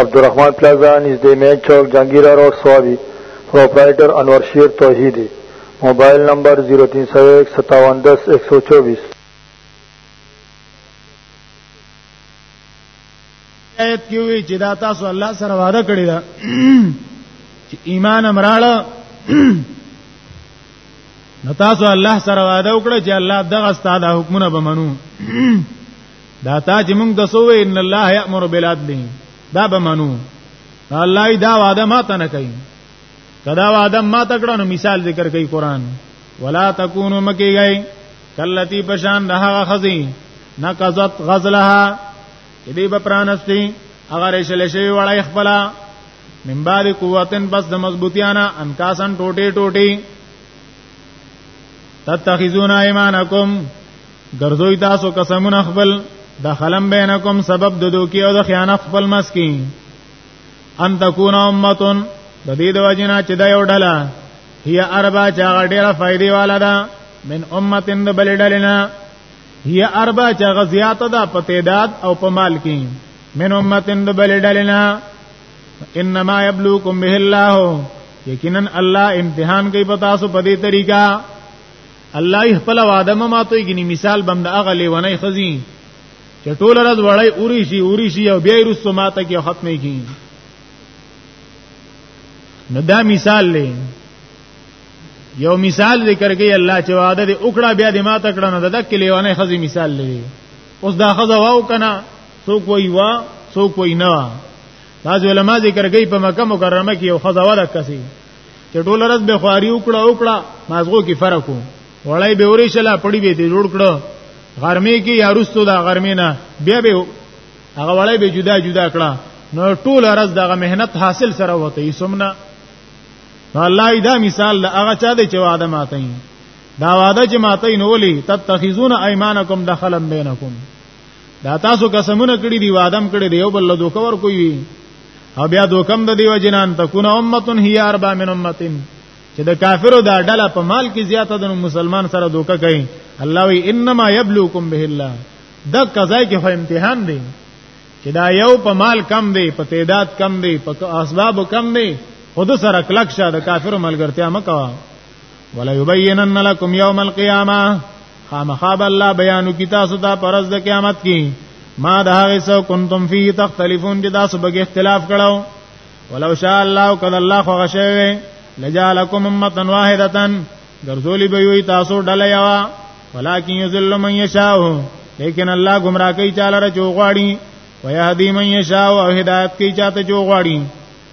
عبدالرحمن پلازا نزد مین چوک جانگیرہ روڈ سوابی پروپرائٹر انور شیر توحیدی موبائل نمبر 03015710124 آیت کې وی چې دا تاسو الله سره وعده کړی دا چې ایمان امراله نو تاسو الله سره وعده وکړه چې الله دغه ستاده حکمونه به منو دا تا چې موږ د سوې ان الله یامر بالعدل دا به منو الله دا وعده ما ته نه کوي کدا وعده ما تکړه نو مثال ذکر کوي قران ولا تکونو مکی گئی کلتی پشان رها خزی نقضت غزلها دې به پرانستی اگر شل شی وړای خپل من بعد قوتن بس د مضبوطیانا انکاسن ټوټي ټوټي تتخذون ایمانکم ګرځوي تاسو قسمونه خپل د خلم بینکم سبب د دوکي او د خیانت خپل مسکی ان تکون امتون د دې د وجنا چې دا یو ډله هي اربع چا ډیره فائدې والا ده من امتن د بل ډلنا هي اربع چا غزيات ده په تعداد او په مال کې من امتن د بل ډلنا انما يبلوكم به الله یقینا الله امتحان کوي پتا سو په دې طریقہ الله خپل وعده ما ماتوي ګني مثال بم د اغه لیونی خزي چې ټول راز وړای اوري شي اوري شي او بیا رسو ماته کې ختم کی نو دا مثال لې یو مثال ذکر کوي الله چې وعده دې وکړه بیا دې ماته کړه نو د کې لیونی خزي مثال لې اوس دا خزه واو کنه څوک وای وا څوک وای نه تاسو علما ذکر کوي په مکه مکرمه کې یو خزه وره کسي چې ټول ورځ به خواري وکړه وکړه مازغو کې فرق وو وړای به اوري شلا پړی به دې جوړ کړو غرمه کې یا رستو دا غرمه نه بیا به هغه وړای به جدا جدا کړه نو ټول ورځ دغه مهنت حاصل سره وته یې سمنا الله دا مثال هغه چا دې چې وعده ماته دا وعده چې ماته نو ولي تتخذون ايمانکم دخلا بینکم دا تاسو قسمونه کړی دی وادم کړی دی یو بل دوکور کوي او بیا دوکم د دیو جنان تکونه امتون هی اربع من امتن چې د کافرو دا ډله په مال کې زیاته د مسلمان سره دوکه کوي الله وی انما یبلوکم به الله د قضای کې خو امتحان دی چې دا یو په مال کم دی په تعداد کم دی په اسباب کم دی خود سره کلک شه د کافرو ملګرتیا مکوا ولا یبینن لکم یوم القیامه خامخا به الله بیانو کی تاسو ته پرز د قیامت کی ما د هغه څو کنتم فی تختلفون چې تاسو به اختلاف کړو ولو شاء الله قد الله خو غشوي لجعلکم امه واحده ګرځولی به وي تاسو ډله یوا ولکن یذل من یشاء لیکن الله گمراه کوي چاله رچو غواړي ويهدي من یشاء او هدایت کوي چاته جو غواړي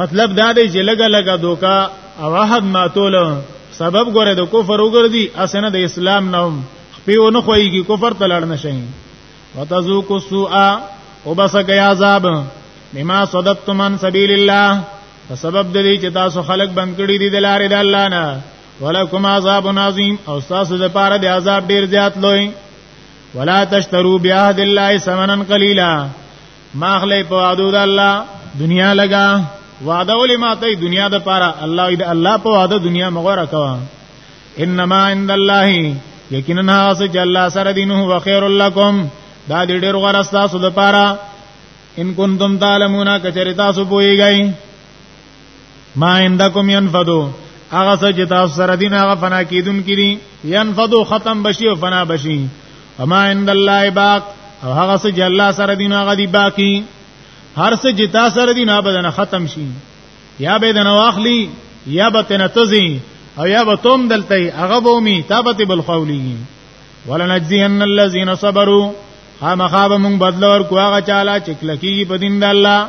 مطلب دا دی چې لګه لګه دوکا او عهد ماتول سبب ګوره د کفر وګرځي اسنه د اسلام نوم پیو نه خوېږي کفر ته لړ نشي وتذوق السوء وبسك يا عذاب بما صددتم عن سبيل الله فسبب د دې چې تاسو خلق بند کړی دي د لارې د الله نه ولکم عذاب عظیم او تاسو د پاره د عذاب ډیر زیات لوی ولا تشترو بیاهد الله ثمنن قلیلا ماخلی په وعدو د الله دنیا لگا وعده ولې ماته دنیا د پاره الله دې الله په وعده دنیا مغوره کوا انما عند الله یقینا اس چې الله سره دینه هو خیر لکم دا دې ډېر غوړه تاسو د پاره ان کنتم تعلمون کچری تاسو پويږئ ما عندکم ينفدو هغه څه چې تاسو سره دین هغه فنا کیدون کړي ينفدو ختم بشي او فنا بشي وما عند الله باق او هغه څه چې الله سره دین هغه دی باقی هر څه چې تاسو سره دین ابدا ختم شي یا به دنه واخلي یا به تنه تزي او یا به توم دلته هغه بومي تابت بالخولي ولنجزين الذين صبروا خامخاب مون بدل ور کو هغه چاله چې کلکی په دین د الله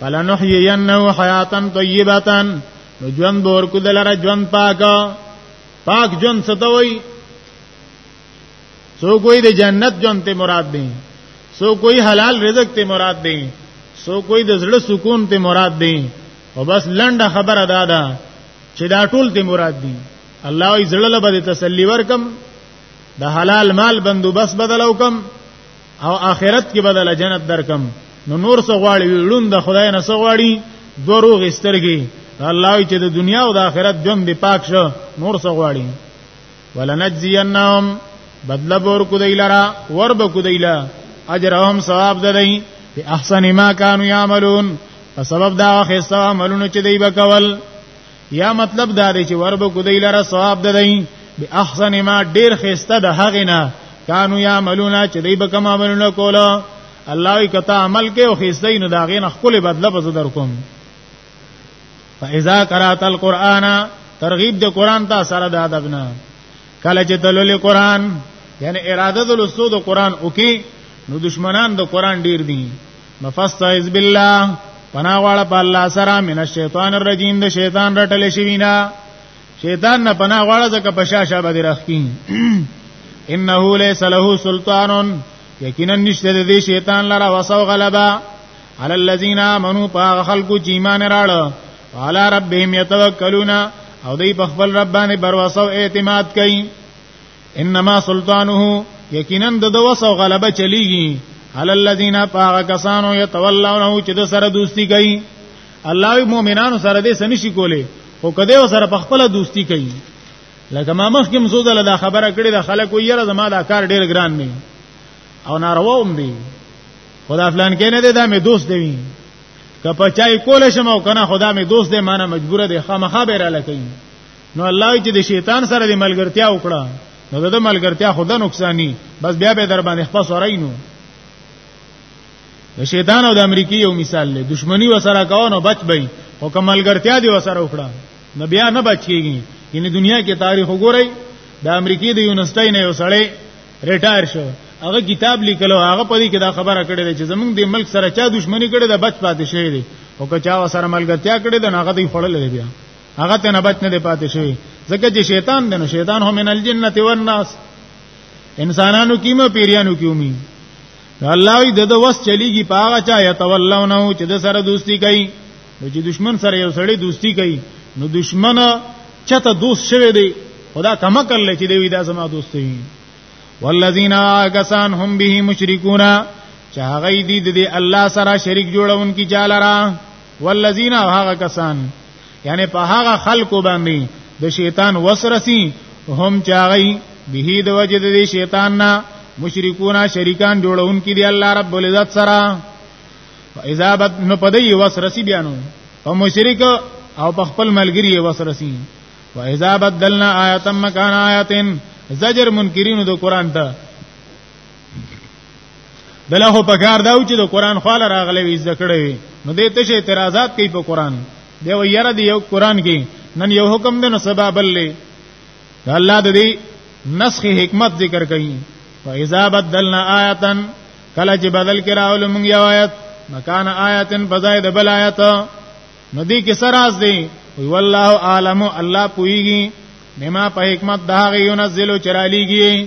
فلنحيينه حياتا طيبه نو ژوند بور کو دلاره ژوند پاک پاک ژوند ستوي سو کوئی د جنت ژوند ته مراد دی سو کوئی حلال رزق ته مراد دی سو کوئی د زړه سکون ته مراد دی او بس لنډه خبره دا ده چې دا ټول ته مراد دي الله یې زړه له بده تسلی ورکم د حلال مال بندوبست بدلو کم او آخرت کې بدل جنت درکم نو نور څه غواړي وړون د خدای نه څه غواړي دوه روغ سترګي الله چې د دنیا او د آخرت ژوند دی پاک شو نور څه غواړي ولنجزینهم بدل بور کو دی لرا ور به کو دی لا اجرهم ثواب ددی په احسن ما كانوا يعملون په سبب دا خسته عملونه چې دی وکول یا مطلب دا دی چې ورب کو دی لره ثواب ده دی به احسن ما ډیر خسته د هغه نه کانو یا عملونه چې دی به کوم عملونه کولا الله وی کته عمل کې او خسته نه دا غین خپل بدله به در کوم فاذا قرات القرآن ترغیب د قران ته سره د ادب نه کله چې تلل قران یعنی اراده د لسو د قران او کې نو دشمنان د قران ډیر دي نفستعذ بالله پنا غواړه په الله سره من الشیطان الرجیم د شیطان رټل شي نه شیطان نه پنا غواړه ځکه په شاشه باندې راخکین انه ليس له سلطان یقینا نشته د شیطان لره وسو غلبا علی الذین آمنوا پاغ خلقو چې ایمان راړه وعلى ربهم يتوکلون او دوی په خپل رب باندې بر وسو اعتماد کوي انما سلطانه یقینا د دوس او غلبه چلیږي علی الذین فاغ کسانو یتولونه چې د سره دوستی کوي الله مؤمنانو سره دې سنشي کوله او کده سره په خپل دوستی کوي لکه ما مخکې مزوده له خبره کړې د خلکو یې زما دا کار ډیر ګران نه او ناروا هم دی خدا فلان کې نه دی دا مې دوست دی که په چای کول شم او کنه خدا مې دوست دی مانه مجبور دی خامخا به را لکې نو الله چې د شیطان سره د ملګرتیا وکړه نو د ملګرتیا خود نقصانی بس بیا به در باندې خپل سورای نو د شیطان او د امریکای یو مثال له دشمنی وسره کاو نو بچ بې او کملګرتیا دی وسره وکړه نو بیا نه بچ کیږي یعنی دنیا کې تاریخ وګورئ د امریکای د یونیورسيټي نه یو سړی ریټایر شو هغه کتاب لیکلو هغه په دې کې دا خبره کړې ده چې زمونږ د ملک سره چا دښمنی کړې ده بچ پاتې شوی دی او که چا سره ملګرتیا کړې ده هغه دی خړلې بیا هغه ته نه بچ نه دی پاتې شوی ځکه چې شیطان دی نو شیطان هم من الجنه والناس انسانانو کیمه پیریانو کیومی الله وی د وس چلیږي پاغه چا یتولونه چې د سره دوستی کوي نو چې دشمن سره یو سړی دوستی کوي نو دشمن چته دوست شوی دی خدا کما کړل چې دوی دا زما دوست وي والذین آکسان هم به مشرکون چا غی دی د الله سره شریک جوړون کی چاله را والذین هغه کسان یعنی په هغه خلکو باندې د شیطان وسرسی هم چاغی به د وجه د شیطان نه مشرکون شریکان جوړون کې دی الله رب العزت سره فاذا بد نو پدې وسرسی بیانو او مشرک او په خپل ملګری وسرسی واذا بدلنا آیه مکان آیه زجر منکرینو د قران ته بلخو په کار دا و چې د قران خال راغلی وي ذکر وي نو دې ته اعتراضات کوي په قران دی و یره دی یو قران کې نن یو حکم دی نو سبب بلې الله د دې نسخ حکمت ذکر کوي فاذا بدلنا آیتا کله چې بدل کړه اول موږ یو آیت مکان آیتن بزاید بل آیت نو دې کې سراز دی وی والله عالم الله پویږي بما په حکمت دا غي ينزل چراليږي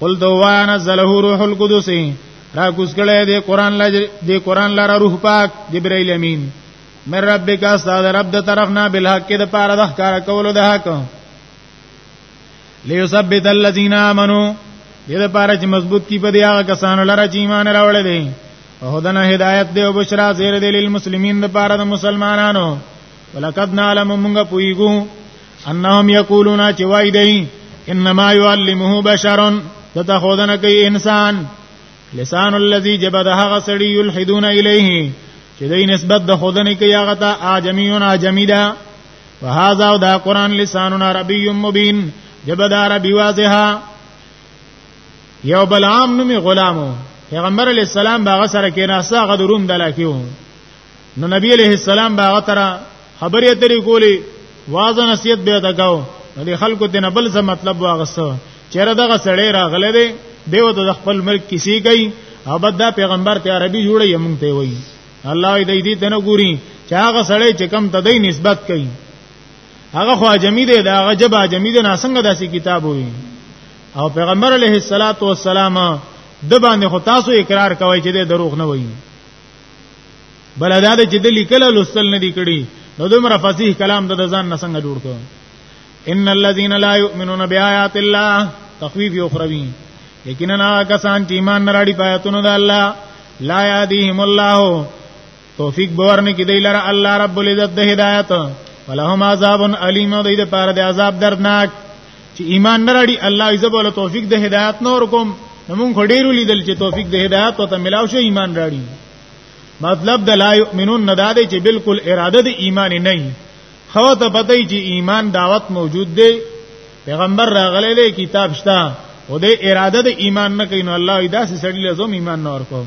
قل دوا نزله روح القدس را کوس کړه دې قران لا دې قران لاره روح پاک جبرائیل امین من ربک استاد رب د طرفنا بالحق د پاره د ښکار کولو د حق ليثبت الذين امنوا دې د پاره چې مضبوط کی په دې هغه کسانو لاره چې ایمان راوړل دي هدن هدایت دی او بشرا زیر دی للمسلمین د پاره د مسلمانانو ولقد نعلم موږ پویګو انهم یقولون چې وای دی انما يعلمه بشر دته خودنه کوي انسان لسان الذي جبد هغه سړي يلحدون اليه چې دې نسبت د خودنه کوي هغه ته اجميون اجميدا وهذا دا قران لسان عربي مبين جبد عربي واضحه یو بلعام نومي غلامو پیغمبر علی السلام باغ سره کې ناسا غدرون دلاکیو نو نبی علیہ السلام باغ ترا خبرې اترې کولې واز نصیحت به دغاو نو د خلکو دنه بل څه مطلب واغسو چیرې دغه سړی راغله دی دیو د خپل ملک کسی گئی او بد دا پیغمبر ته عربي جوړي هم ته وای الله دې دې تنه ګوري چې هغه سړی چې کم ته دی نسبت کوي هغه خو جمی دی دا هغه جبا جمی دی نه څنګه داسې کتاب وي او پیغمبر علیه الصلاۃ والسلام د باندې خو تاسو اقرار کوي چې دروغ نه وایي بل دا د چې د لیکل لوستل نه دی کړی نو دومره فصیح کلام د ځان نه څنګه جوړ کړو ان الذين لا يؤمنون بآيات الله تخويف اخروی یقینا کسان چې ایمان نه راړي پاتونو د الله لا یادیهم الله توفیق باورنه کې دی لره الله رب العزت د هدایت ولهم عذاب الیم د دې لپاره د عذاب دردناک چې ایمان نه راړي الله عزوجل بوله توفیق د هدایت نور کوم موږ خډیرو لیدل چې توفیق د هدایت او ته ملاو شو ایمان راړي مطلب د لا یؤمنون نه دادې چې بالکل اراده د ایمان نه نه خو ته پته چې ایمان دعوت موجود دی پیغمبر راغلی دی کتاب شته او د اراده د ایمان نه کین الله داسې سړی لزوم ایمان نور کوم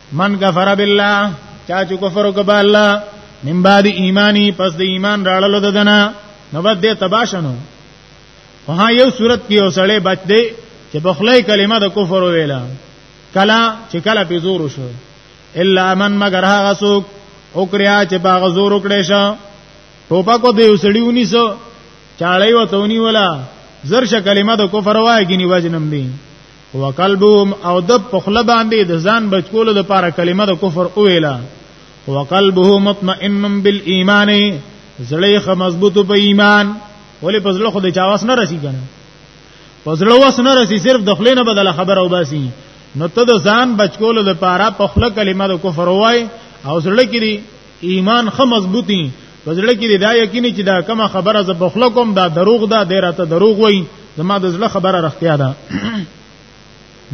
من کفر بالله چا چې کفر وکړ الله من بعد ایمانی پس د ایمان راړلو ددنه نو بد دې تباشنو په ها یو صورت کې اوسړې بچ دی چې په خلای کلمه د کفر ویلا کلا چې کلا په زور شو الا من مگر هغه څوک او کریا چې باغ زور وکړې شه ټوپا کو دی وسړیونی سو چاړی وتونی ولا زرش کلمه د کفر وای غنی وجنم دی وقلبهم او د پخله باندې د ځان بچکولو د پاره کلمه د کفر اویلا وقلبه مطمئن بالایمان زړه خ مضبوط په ایمان ولې په زړه خو د چاواس نه رسی کنه په زړه واس نه رسی صرف د خلینو بدله خبر او باسي نو ته د ځان بچکولو د پاره پخله کلمه د کفر وای او زړه کې ایمان خه مضبوطی پزړه کې دا یقیني چې دا کومه خبره ز بخله کوم دا دروغ ده ډیره ته دروغ وای زما د زړه خبره رختیا ده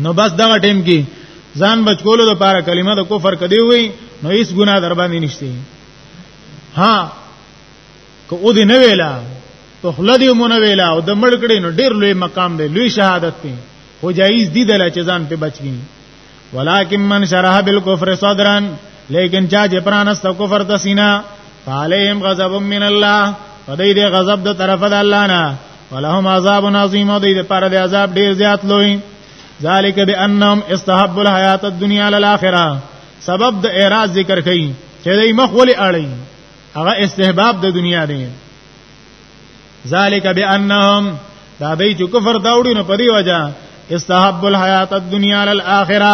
نو بس دا ټیم کې ځان بچ کولو لپاره کلمه د کفر کدی وای نو هیڅ ګناه در باندې نشته ها که او دې نه ویلا په خله دې مونږ ویلا او د مړ کړي نو ډیر لوی مقام دی لوی شهادت دی خو جایز دی دلا چې ځان په بچ کړي ولکن من شرح بالکفر صدرا لیکن چا چې پرانست کفر د سینا فعليهم غضب من الله فدای دې غضب د طرف د الله نه ولهم عذاب عظیم او دې پر دې عذاب ډیر زیات لوی ذالک بانهم استحب الحیات الدنیا علی الاخره سبب د اعراض ذکر کړي چې دې مخ ولې اړي هغه استحباب د دنیا دی ذالک بانهم دا دوی چې کفر دا وړي نو په دی وجه استحب الحیات الدنیا علی الاخره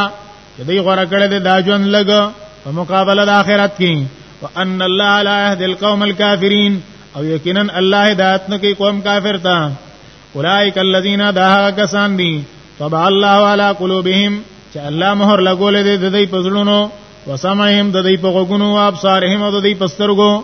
چې دوی غوړه کړې دا ژوند لګ په مقابله د آخرت کې وان الله لا يهدي القوم الكافرين او یقینا الله هدایت نه کوي قوم کافر ته اولئک الذین دا کسان دي طبع الله على قلوبهم چې الله مهر لګولې دې د دې پزړونو وسمعهم د دې په غوګونو او ابصارهم د دې پسترګو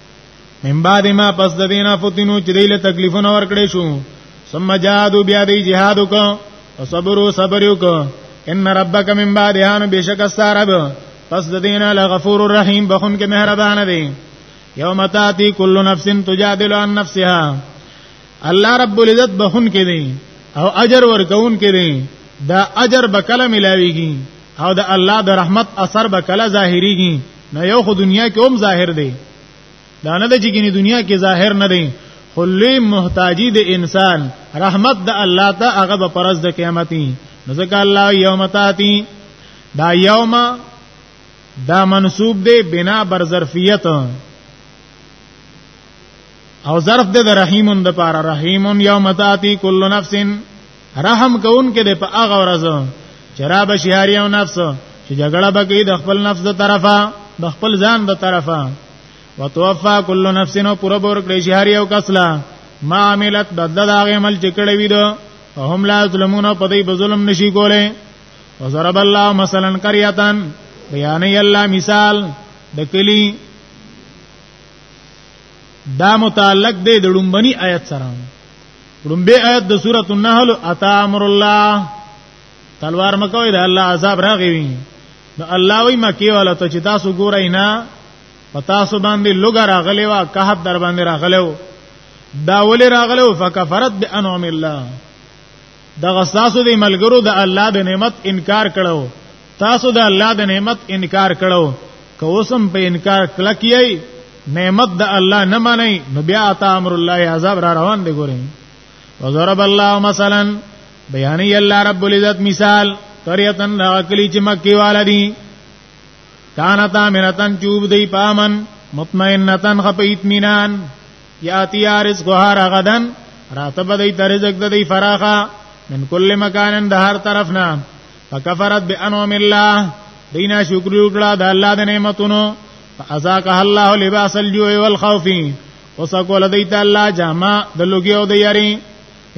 من بعد ما پس د دینا فتنو چې دیله تکلیفونه ورکړې شو ثم جهادو بیا دی جهاد وکړه او صبر او صبر وکړه ان ربک من بعد هان بشک استرب پس د دینا لغفور الرحیم بخون کې مهربان دی یوم تاتی کل نفس تجادل عن نفسها الله رب العزت بخون کې دی او اجر ورکون کې دی دا اجر بکله ملاویږي او د الله د رحمت اثر بکله ظاهریږي نه یو خو دنیا کې هم ظاهر دی دا نه د چې ګنې دنیا کې ظاهر نه دی خلی محتاجی د انسان رحمت د الله ته هغه به پرز د قیامتي ځکه الله یوم تاتی دا یوم دا منصوب دی بنا بر ظرفیت او ظرف د رحیمون د پاره رحیمون یوم تاتی کل نفس رحم کون کې د په هغه ورځ چرا بشیاری او نفس چې جګړه بګی د خپل نفس د طرفه د خپل ځان د طرفه وتوفا کل نفس نو پوره بور کړی شهری او کسلا ما عملت بدل دا عمل چې کړی وی دو هم لا ظلمون په دې بظلم نشي کوله وضرب الله مثلا قريه بیان الله مثال د کلی دا متعلق دی د لومبني آیت سره لومبه آیت د سورۃ النحل اتا امر الله تلوار مکوې د الله عذاب راغی وي نو الله وی مکی ولا ته چې تاسو ګورئ نه پتا سو باندې لوګ راغلی وا کهب در باندې راغلو دا ولې راغلو فکفرت بانعم الله دا غساسو دی ملګرو د الله د نعمت انکار کړو تاسو د الله د نعمت انکار کړو که اوسم په انکار کلک یی نعمت د الله نه منئ نو بیا اتا امر الله عذاب را روان دی ګورئ وضرب الله مثلا بیان الله رب العزت مثال قريتن راکلی چې مکی والدی کانتا منتن چوب دی پامن مطمئنتن خپ اطمینان یاتی ارز غهار غدن راته به دی ترزق د دی فراخه من کل مکان د هر طرف نه فکفرت بانعم الله دینا شکر وکړه د الله د نعمتونو فازاقه الله لباس الجوع والخوف وسکول دیت الله جامع د لوګي او د یری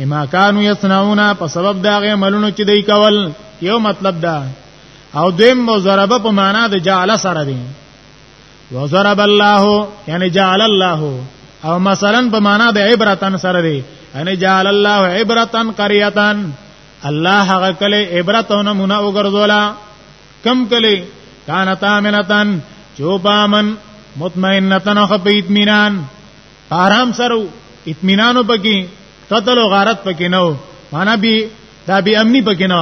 اما کانو یصنعون په سبب دا غي عملونو چې دی کول یو مطلب دا او دیم مو ضربه په معنا د جعل سره دی وضرب الله یعنی جعل الله او مثلا په معنا د عبرتن سره دی یعنی جعل الله عبرتن قريتن الله هغه کله عبرت او نمونه وګرځولا کم کله کان تامنتن چوبامن مطمئنتن او په اطمینان آرام سره اطمینانو پکې قتل او غارت پکې نو معنا بي دا بي امني پکې نه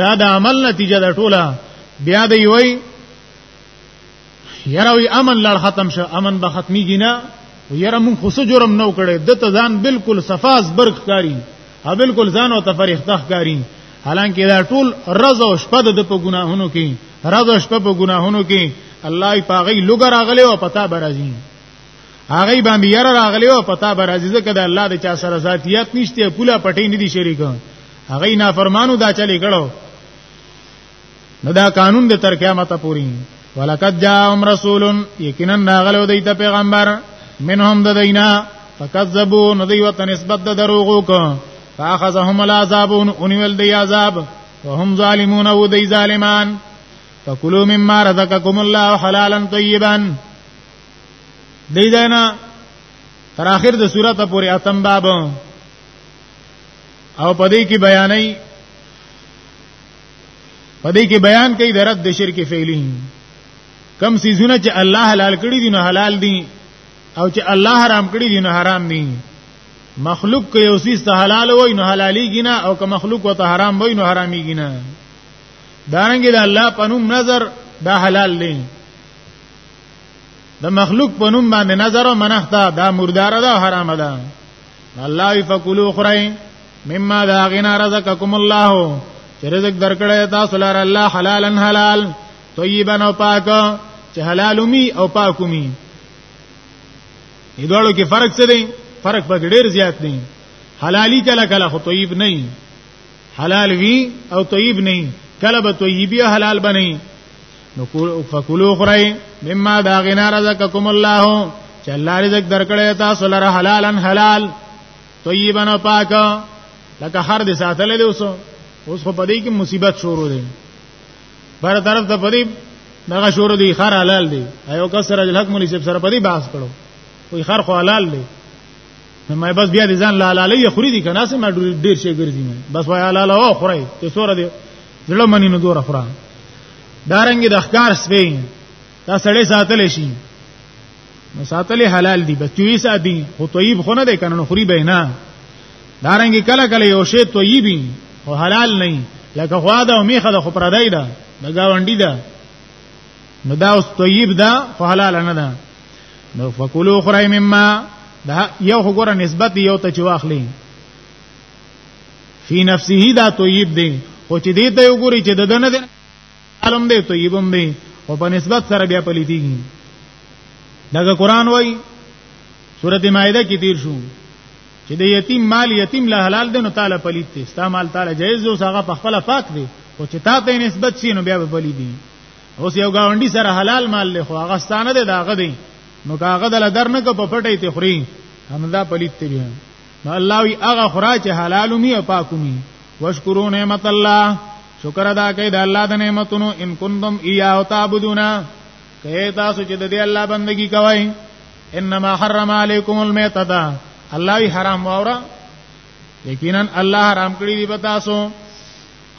دا د عمل نتیجه ده ټوله بیا دی وای یره وی امن لړ ختم شه امن به ختمیږي نه یره مون خو جرم نو کړي د ته ځان بالکل صفاز برخ کاری ها بالکل ځان او تفریح تخ کاری حالانکه دا ټول رز او شپه د په ګناهونو کې رز او شپه په ګناهونو کې الله یې پاغي لګر اغلی او پتا برازي هغه باندې یره راغلی او پتا برازي ځکه د الله د چا سره ذاتیات نشته پوله پټې نه دي شریکه هغه نه فرمانو دا چلی کړو نو دا قانون د تر قیامت پوري ولقد جاءهم رسول یقینا راغلو دی ته پیغمبر منهم د دینا فکذبوا نو دی وته نسبت د دروغو کو فاخذهم العذاب انول دی عذاب وهم ظالمون او دی ظالمان فکلوا مما رزقکم الله حلالا طیبا دی دینا تر اخر د سورته پورې اتم باب او پدې کې بیانې پدې کې بیان کوي درد د شرک فعلی کم سيزونه چې الله حلال کړی دي نو حلال دي او چې الله حرام کړی دي نو حرام دي مخلوق که یو سیس ته حلال وای نو حلالي گینا او که مخلوق وته حرام وای نو حرامي گینا دارنګ د الله پنوم نظر دا حلال دی د مخلوق پنوم باندې نظر او منختا دا مردار ده حرام ده الله فکلوا خرای مما دا غنا رزقکم الله چې رزق درکړی تاسو لپاره الله حلالا حلال طیبا او پاک چې حلال می او پاک می ایدوالو کې فرق څه دی فرق په ډیر زیات دی حلالي کله کله خو طیب نه حلال وی او طیب نه کله به طیبی حلال بنئ نو فکلو خورای مما دا غنا رزقکم الله چې الله رزق درکړی تاسو لره حلالا حلال طیبا پاک لکه هر دې ساتل له اوسو اوس خو پدې کې مصیبت شروع دی بر طرف ته پدې دغه شروع دی خر حلال دی ایو کسر اجل حق مولوی صاحب سره پدې بحث کړو وای خر خو حلال دی نو مې بس بیا دې ځان لاله لې خوري دي کنه سم ډیر شي ګرځي مې بس وای حلال او خوري ته سور دی زړه منی نو دور خورا دارنګ د اخکار سپی دا سړی ساتل شي نو ساتل حلال دي بچوي ساتي خو طيب خو نه دی کنه نو خوري به نه دارنګ کله کله یو شی طيبي او حلال نه لکه خوا دا او میخه د خو پردای ده د گاونډي ده نو دا اوس طيب ده خو حلال نه ده نو فکلوا خرای مما دا یو خو ګره نسبت یو ته چواخلی فی نفسه دا طیب دی خو چې دې ته وګوري چې د دنه دی عالم دی طیبم دی او په نسبت سره بیا پلیتی دا قرآن وای سورته مائده کې تیر شو چې د یتیم مال یتیم له حلال دی نو تعالی پلیت دی ستا مال تعالی جایز دی او هغه په خپل پاک دی او چې تا ته نسبت شي نو بیا به پلیت دی اوس یو گاونډي سره حلال مال له خو هغه ستانه دی داغه دی نو کاغه دل درنه کو په پټې ته خوري همدا پلیت دی نو الله وی هغه خورا چې حلال می او پاک می واشکرو نعمت الله شکر ادا کړئ د الله د نعمتونو ان کنتم ایاه تعبدون کئ تاسو چې د دې الله بندگی کوئ انما حرم علیکم المیتتا الله وی حرام واورا یقینا الله حرام کړی دی پتا سو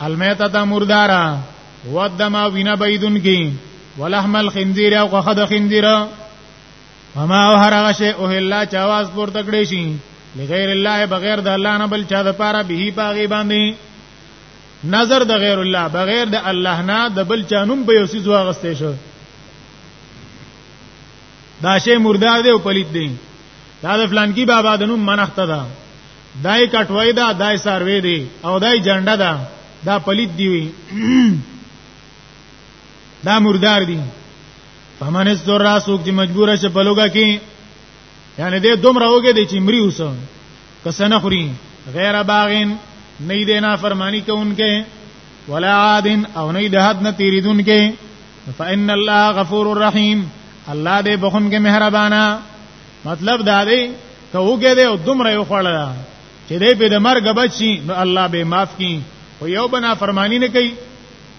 المیتتا مردارا ودما وینا بيدن کی ولحم الخنزیر او خد خنزیر وما او هر هغه شی او الله چې आवाज پورته کړی شي لغیر الله بغیر د الله نه بل چا د پاره به پاغي باندې نظر د غیر الله بغیر د الله نه د بل چا نوم به یو سیز واغستې شو دا شی مردار دی او پلیت دی دا د فلان کی بابا د نوم منخت ده دای کټوي دا دای سروي دی او دای جنډه ده دا پلیت دی دا مردار دی فمن استر سوق چې مجبور شه په لوګه کې یعنی دې دومره وګه دي چې مري اوسه کسنه خوري غیر باغین نه دې نه فرمانی کوونکې ولا عادن او نه دې حد نه تیریدونکې فإن الله غفور رحیم الله دې بخون کې مهربانا مطلب دا دی ته وګه دې او دومره یو خړل چې دې په د مرګ بچي نو الله به معاف کړي او یو بنا فرمانی نه کوي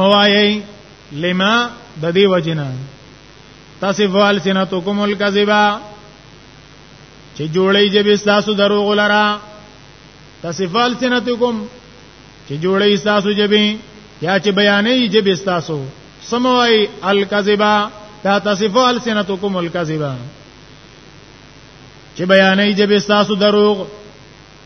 موایي لما د دې وجنا تاسو فوال سنتو کوم الکذبا چې جوړی جب تاسو دروغ لرا تاسو فوال سنتو کوم چې جوړی تاسو جبې یا چې بیانې جب تاسو سموي الکذبا دا تاسو فوال سنتو کوم الکذبا چې بیانې جب تاسو دروغ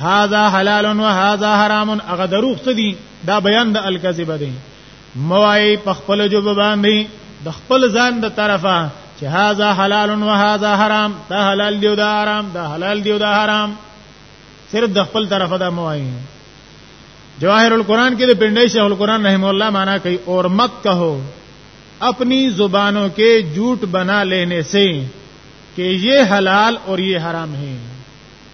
هاذا حلال و هاذا حرام هغه دروغ څه دي دا بیان د الکذب دی موای په خپل جوب باندې د خپل ځان د طرفه چې هاذا حلال و هاذا حرام دا حلال دی او دا حرام دا حلال دی او دا حرام صرف د خپل طرفه دا موای جواهر القرآن کې د پندای شیخ القرآن رحم الله معنا کوي اور مت کہو اپنی زبانوں کے جھوٹ بنا لینے سے کہ یہ حلال اور یہ حرام ہے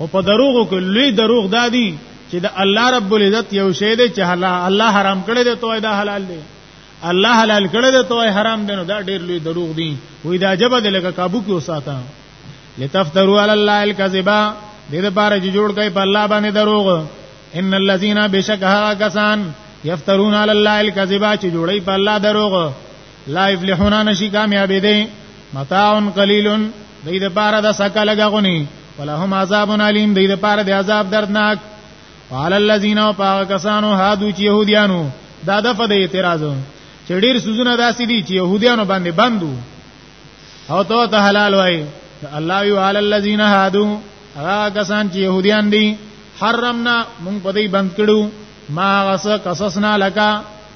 او په دروغو کې لوی دروغ دادی چې د الله رب العزت یو شی دی چې الله حرام کړی دی توای دا حلال دی الله حلال کړی دی توای حرام دی نو دا ډیر لوی دروغ دی وې دا جبه د لکه काबू کې وساته لتفتروا علی الله الكذبا دې لپاره چې جوړ کړي په الله باندې دروغ ان الذين بشکها کسان یفترون علی الله الكذبا چې جوړي په الله دروغ لا یفلحون نشی کامیاب دي متاع قلیل دې د پاره د سکه لګغونی ولهم عذاب الیم دې د پاره د عذاب دردناک وعلى الذين وقاسانو هادو چې يهوديانو دا د فد اعتراض چې ډیر سوزونه داسې دي چې يهوديانو باندې بندو او ته ته حلال وای الله یو علی الذین هادو هغه کسان چې يهوديان دي حرمنا مونږ په دې بند کړو ما غس قصصنا لکا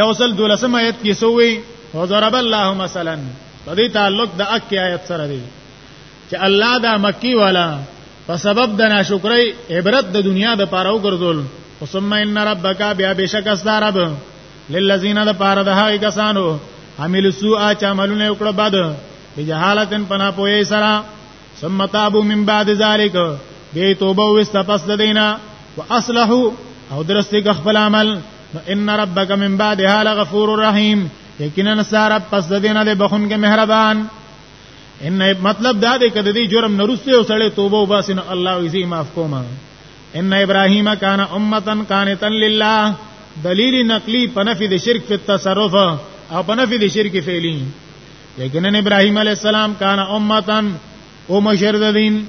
یو سل دولسم آیت کې سوې او ضرب الله مثلا په دې تعلق د اکی آیت سره دی چې الله دا مکی والا په سبب د ناشکرۍ عبرت د دنیا د پاره وګرځول ثم ان ربک بیا بشک استرب للذین د پاره د هغه کسانو عمل سوء چا عملونه وکړه بد بجهالتن پنا پوي سره ثم تابوا من بعد ذلك بی توبه وست پس دینا واصلحوا او درسته ک خپل عمل ان ربک من بعدها لغفور رحیم یقینا سارب پس دینا له بخون کې مهربان ان مطلب دا دی کده دی جرم نرسته او سړی توبه وباسنه الله یې معاف کوما ان ابراهیم کان امتا قانتا لله دلیل نقلی په نفي د شرک په تصرف او په نفي د شرک فعلی لیکنن ابراهیم علی السلام کان امتن او مشر د دین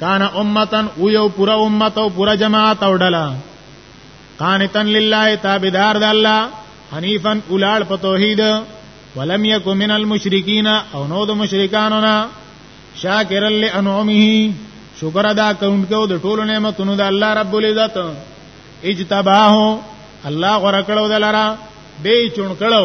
کان امتن او یو پورا امت او پورا جماعت او ډلا قانتن لله تابعدار د الله حنیفن اولاد په توحید ولم یک من المشرکین او نو د مشرکانو نه شاکر لانعمه شکر ادا کوونکو د ټولو نعمتونو د الله رب العزت اجتباه الله غره کړو دلرا به چون کړو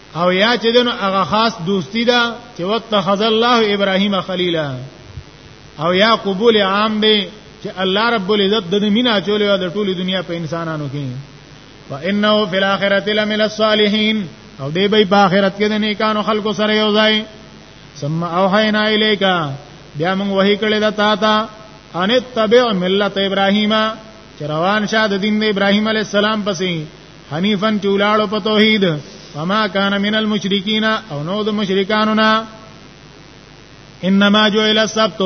او یا چې دنو هغه خاص دوستی ده چې واتخذ الله ابراهیم خلیلا او یا قبول عام دی چې الله رب العزت د مینا چولې د ټولې دنیا په انسانانو کې وانه فی الاخرۃ لمن الصالحین او دی به په آخرت کې د نیکانو خلکو سره یو ځای ثم اوحینا الیک بیا موږ وحی کړی د تا ته ان تبع ملت ابراهیم چې روان شه د دین د ابراهیم علی السلام پسې حنیفا چې ولاړو په توحید وما کان من المشرکین او نو د مشرکانو نه انما جعل السبت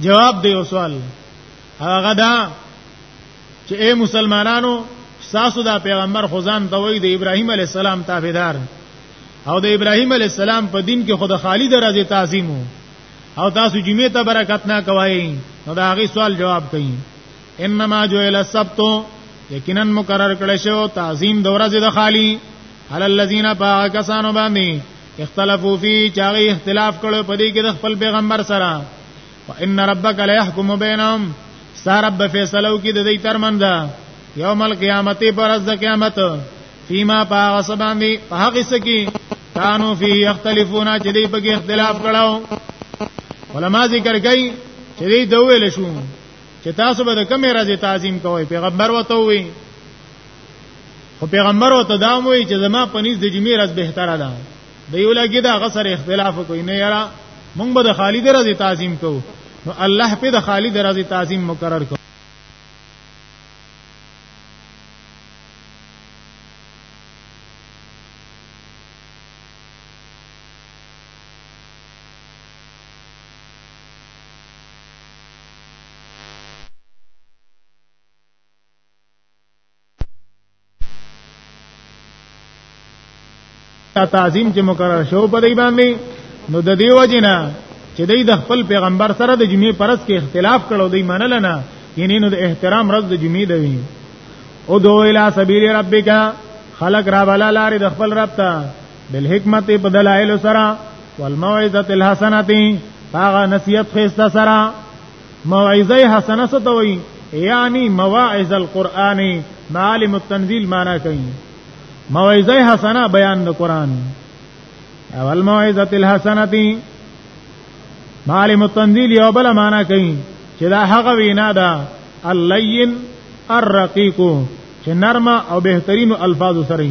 جواب دی او سوال هغه دا چې اے مسلمانانو ساسو دا پیغمبر خدان ته وای د ابراهیم علی السلام تابعدار او د ابراهیم علی السلام په دین کې خود خالی درجه تعظیم او تاسو جمعه ته برکت نه کوي نو دا هغه سوال جواب کړئ انما جوئل السبت یقینا مقرر کړی شو تعظیم د ورځې د خالی هل الذین فاکسانو باندې اختلافو فی چاغي اختلاف کړو په دې کې د خپل پیغمبر سره وان ربک لا يحكم بینهم سارب فیصلو کې د دې ترمنځ یوم القیامت پر از قیامت فیما پاغس باندې په هغه سکی کانو فی یختلفون چې دې په کې اختلاف کړو علما ذکر کوي چې دې دوه لشو چې تاسو به د کومې ورځې تعظیم کوئ پیغمبر وته وي خو پیغمبر وته دا وایي چې زما پنځ د جمعې ورځ بهتره ده د یو لګي دا غسر اختلاف کوي نه یاره مونږ به د خالد رضی تعظیم کوو نو الله په د خالد رضی تعظیم مقرر کوي تعظیم چې مقرر شو په دې باندې نو د دیو جنا چې دوی د خپل پیغمبر سره د جمعې پرس کې اختلاف کړو دوی منل نه یعنی نو د احترام رز د جمعې دی او دو الی سبیل ربک خلق را بلا لار د خپل رب ته بالحکمت په دلایل سره والموعظه الحسنه هغه نصیحت خسته سره موعظه حسنه ستوي یعنی مواعظ القرآن معالم التنزیل معنا کوي موعظه حسنه بیان د قرآن او الموعظه الحسنه معالم التنزیل یو بل معنا کوي چې دا هغه وینا ده اللین الرقیق چې نرمه او بهترین الفاظ سره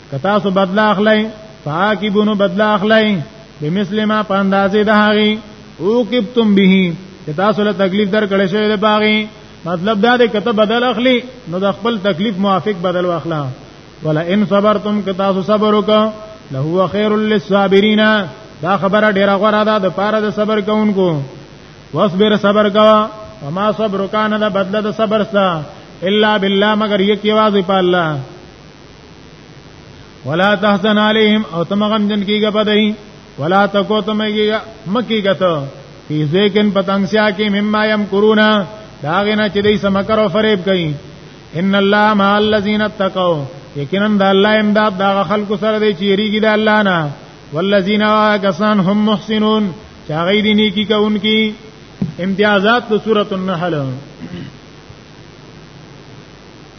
کتا سو بدلا اخلای فاکبونو بدلا اخلای بمثل ما پاندازې د هغه او کبتم به چې تاسو له تکلیف در کړی شوی د باغی مطلب دا دی کته بدل اخلي نو د خپل تکلیف موافق بدل واخلا ولا ان صبرتم که تاسو صبر وکړه لهو خیر للصابرین دا خبره ډیره غوړه ده د پاره د صبر کوونکو واصبر صبر کوا وما صبر کان د بدله د صبر سره الا بالله مگر یک یوازې په الله ولا تحزن عليهم او تم غم جن کیږي پدای ولا تکو تم کیږي مکیږي ته فی زیکن پتنگسیا کې مما یم کرونا داغه نه چې دای سمکر او فریب کوي ان الله مع الذین اتقوا یقینا د الله امداد دا خلق سره دی چې ریګی د الله نه والذین کسان هم محسنون چا غی دی نیکی کوونکی امتیازات د سورۃ النحل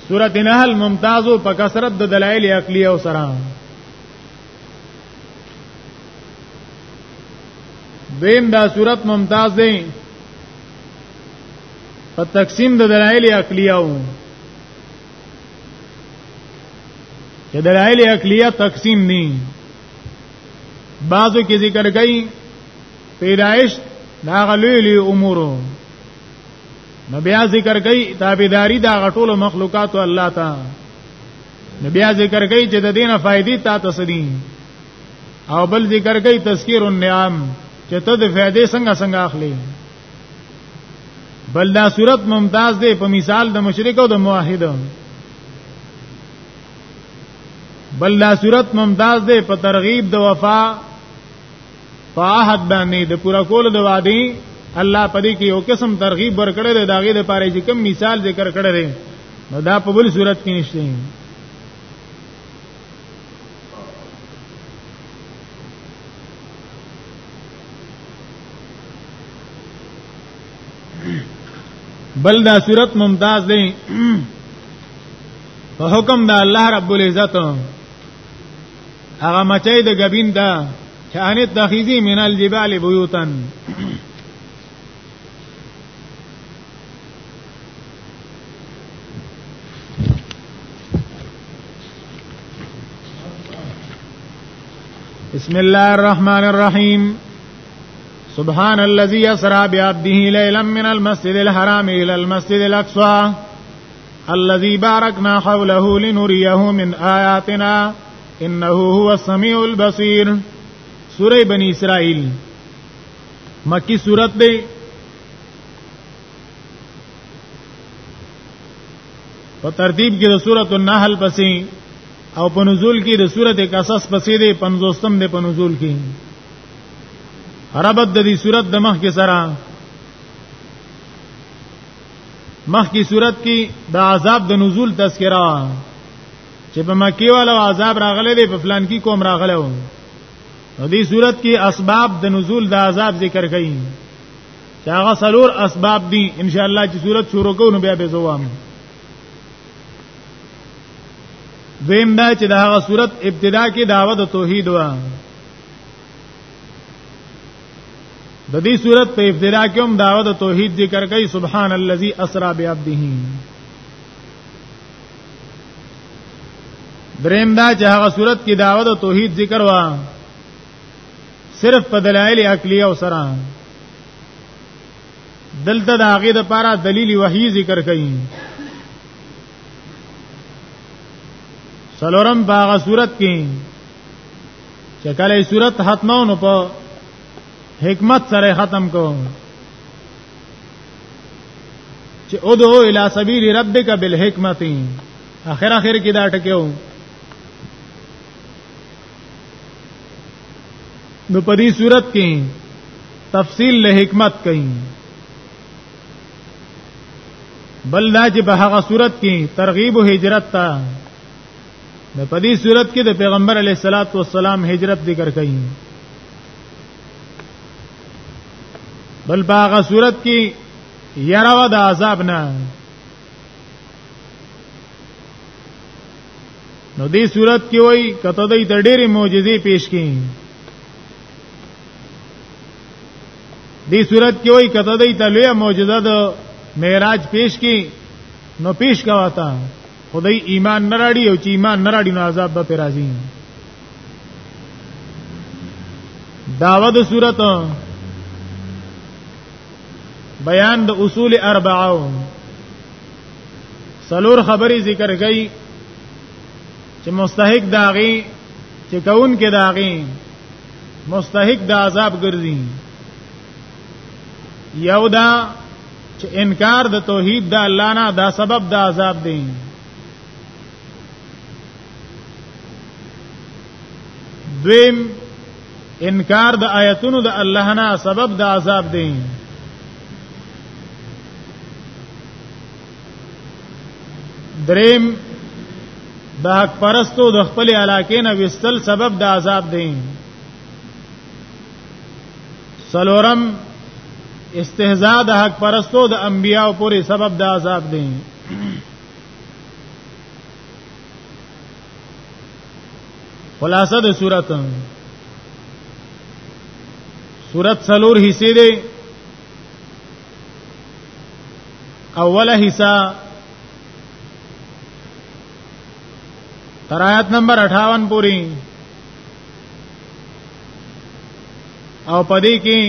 سورۃ النحل ممتاز په کثرت د دلایل عقلی او سره دیم دا صورت ممتاز دی په تقسیم د دلایل عقلیه او چې دلایل عقلیه تقسیم ني بعضو کې ذکر کړي پیدائش دا غلوی لی امورو نو بیا ذکر کوي تابعداري دا غټولو مخلوقات الله ته نو بیا ذکر کوي چې د دینه فائدې تا تسدي او بل ذکر کوي تذکیر النعام چې ته د فائدې څنګه څنګه اخلي بل دا صورت ممتاز دی په مثال د مشرک او د موحد بل دا صورت ممتاز دی په ترغیب د وفا په عهد باندې د پورا کول د وادي الله پدې کې یو قسم ترغیب ورکړی دی داغه د پاره چې کوم مثال ذکر کړی دی نو دا په بل صورت کې نشته بل دا صورت ممتاز دی په حکم د الله رب العزت هغه مچای د غبین دا ان تخیزی من الجبال بیوتن بسم الله الرحمن الرحيم سبحان الذي يسرى بعبده ليلا من المسجد الحرام إلى المسجد الأقصى الذي باركنا حوله لنريه من آياتنا انه هو السميع البصير سوره بني اسرائيل مکی سورت دی په ترتیب کې د سورۃ النحل پسې او په نزول کې د سورۃ قصص پسې دی 50م دی په نزول کې عربت د دې سورۃ د مخ کې سره مخکې صورت کې د عذاب د نزول تذکرہ چې په مکی والو عذاب راغلی دی په فلان کې کوم راغلی و نو دې صورت کې اسباب د نزول د عذاب ذکر کړي چې هغه سلور اسباب دي ان شاء الله چې صورت شروع کوو نو بیا به زوام دویم دا چې د هغه صورت ابتدا کې دعوت توحید و د دې صورت په ابتدا کې هم داوه د توحید ذکر کوي سبحان الذي اسرا بعبده دریم دا چې هغه صورت کې داوه د توحید ذکر وا صرف په دلایل عقلی او سره دلته د هغه د پاره دلیل وحی ذکر کوي سلورم باغ صورت کې چې کله یې صورت ختمونو په حکمت سره ختم کوو چې ادعو الی سبیل ربک بالحکمت اخر اخر کې دا ټکیو نو په دې صورت کې تفصیل له حکمت کوي بل دا چې په هغه صورت کې ترغیب هجرت ته نو په دې صورت کې د پیغمبر علی صلوات و سلام هجرت ذکر کړي بل باغه صورت کې یراو د عذاب نه نو دې صورت کې وای کته دې د ډېرې معجزې پیش کړي دې صورت کې وای کته دې د لوی معجزه د معراج پیش کړي نو پیش کاوه تا خدای ایمان نه راړي او چې ایمان نه راړي نو عذاب به پر راځي داوا د صورت بیان د اصول اربعه سلور خبرې ذکر کړي چې مستحق داغي چې کون کې داغي مستحق د عذاب ګرځي یو دا چې انکار د توحید د الله نه دا سبب د عذاب دی دویم انکار د آیتونو د الله نه سبب د عذاب دی دریم د حق پرستو د خپل علاقې نه وستل سبب د عذاب دی سلورم استهزاء د حق پرستو د انبیاء پورې سبب د عذاب دی خلاصه د صورت صورت سلور حصے دی اوله حصہ تر آیت نمبر 58 پوری او پدې کې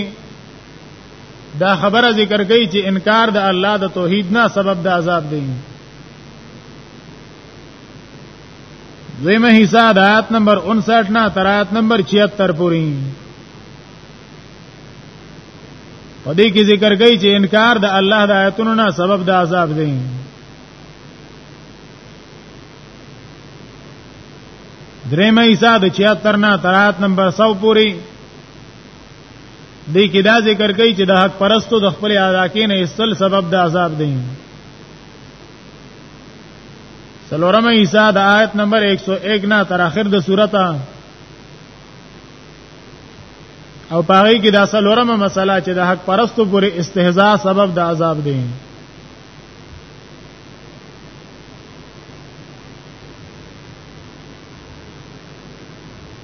دا خبره ذکر کوي چې انکار د الله د توحید نه سبب د عذاب دی دویمه حصہ د آیات نمبر 59 نه تر آیات نمبر 76 پورې پدې کې ذکر کوي چې انکار د الله د آیاتونو نه سبب د عذاب دی درېمه حصہ د 76 نه تر آیت نمبر 100 پورې دې کې دا ذکر کوي چې د حق پرستو د خپل علاقې نه استل سبب د عذاب دی سلورمه حصہ د آیت نمبر 101 نه تر اخر د سورته او پاره کې دا سلورمه مسله چې د حق پرستو پورې استهزاء سبب د عذاب دی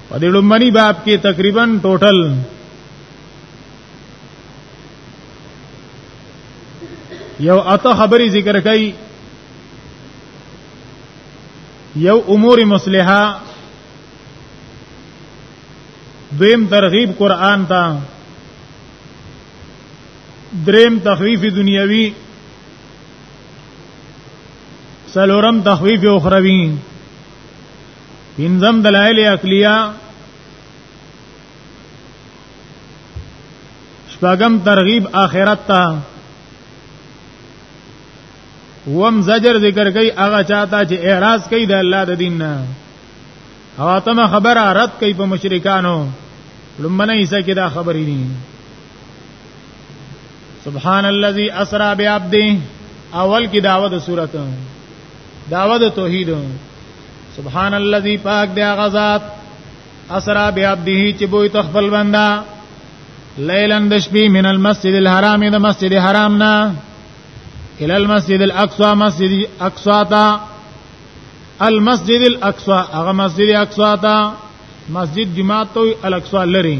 په دې لومړي باب کې تقریبا ټوټل یو اته خبرې ذکر کړي یو امور مصلحه دویم ترغیب قران ته دریم تخفیف دنیوي سلورم تخویف اخروی پنځم دلائل عقلیه شپږم ترغیب آخرت ته وم زجر ذکر کوي هغه چاته چې اعراض کوي د الله د دین نه او تم خبره رد کوي په مشرکانو لمنه ایسه کې دا خبرې دي سبحان الذي اسرا بعبده اول کې داوه د صورت داوه د توحید سبحان الذي پاک دی غزاد اسرا بعبده چې بوې تخبل بندا لیلن د شپې من المسجد الحرام د مسجد حرام نه الى المسجد الاقصى مسجد اقصى تا المسجد الاقصى هغه مسجد اقصى تا مسجد جماعت تو الاقصى لري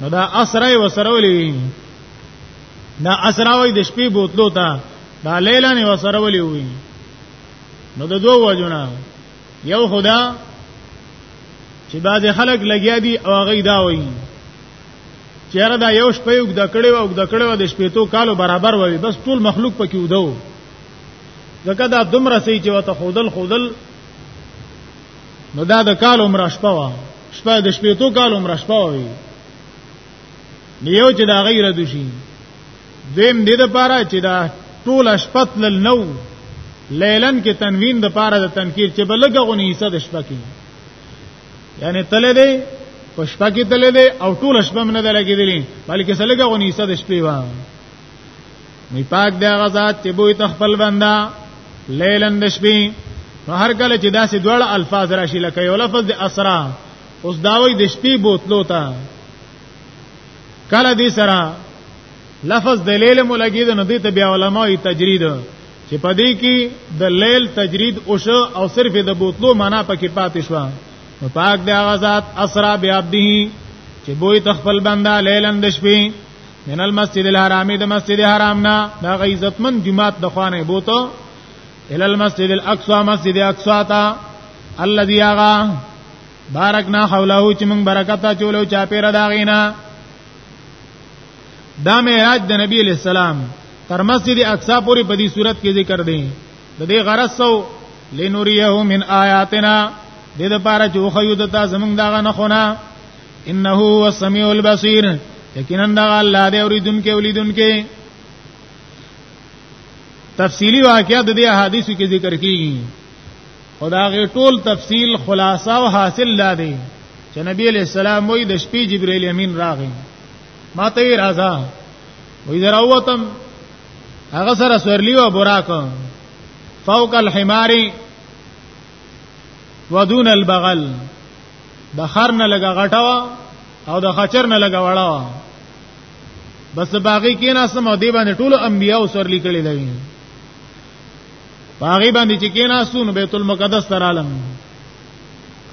نو دا اسره وسرولې دا اسره وي د شپې بوتلو ته دا لیلا نه وسرولې وي نو د دوه وجونه یو خدا چې بعض خلک لګیا دي او هغه دا وایي چیرې دا یو شپه یو د کړي او د کړي د شپې تو کالو برابر وي بس ټول مخلوق پکې ودو ځکه دا دومره سي چې وته خودل خودل نو دا د کال عمر شپه وا شپه د شپې تو کال عمر شپه وي نیو چې دا غیر دوشي دیم دې د پاره چې دا ټول شپت لل نو لیلن کې تنوین د پاره د تنکیر چې بلګه غونی حصہ د شپه کې یعنی تله دې پښپا کې تله دې او ټول شپه نه ده لګېدلې بلکې سلګه غونی حصہ د شپې وا وی پاک دی هغه ذات چې بوی تخپل بندا لیلن د شپې نو هر کله چې داسې دوړه الفاظ راشي لکه یو لفظ د اسرا اوس داوی د شپې بوتلو ته کله دې سره لفظ د لیل ملګی د ندی ته بیا علماء تجرید چې پدې کې د لیل تجرید او شو او صرف د بوتلو معنا پکې پاتې شو نو پاک دی هغه ذات اسرا بیا عبده چې بوی تخپل بندا لیلن د شپې من المسجد الحرام د مسجد حرام نه دا غي عزتمن جمعات د خوانه بوته ال المسجد الاقصى مسجد اقصا تا الذي اغا بارکنا حوله چې موږ برکت چولو چا پیر دا غینا دا معراج د نبی علیہ السلام تر مسجد اقصا پوری په دې صورت کې ذکر دی د دې غرض سو لنوریه من آیاتنا د دې لپاره چې خو یو دتا زمونږ دا نه خونه انه هو السميع البصير یقینا دا الله دې اوریدونکو ولیدونکو تفصیلی واقعات د دې احادیثو کې ذکر کیږي خدای ټول تفصیل خلاصہ او حاصل لا دی چې نبی علیہ السلام وې د شپې جبرئیل امین راغی ما ته یې راځه وې دراوتم هغه سره سورلی او براک فوق الحمار ودون البغل د خر نه لګا غټوا او د خچر نه لګا وړوا بس باغی کې نه سم او دی باندې ټول انبیا او سر لیکلې دی باغی باندې چې کې نه سونو بیت المقدس تر عالم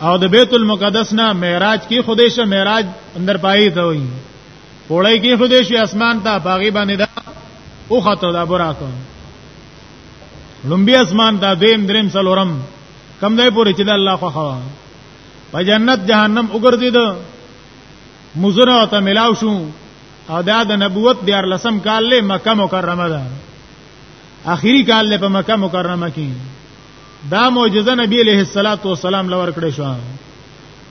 او د بیت المقدس نه معراج کې خودیشه معراج اندر پای ته وایي پوړی کې خودیشه اسمان ته باغی باندې دا او خطر دا براکو لومبی اسمان دا دیم دریم سلورم کم ځای پورې چې د الله خو خوا په جنت جهنم وګرځید مزره او ته ملاو شو او دا د نبوت دیار لسم کال له مکه مکرمه ده اخیری کال له په مکه مکرمه کې دا معجزه نبی علیہ الصلوۃ والسلام لور کړې شو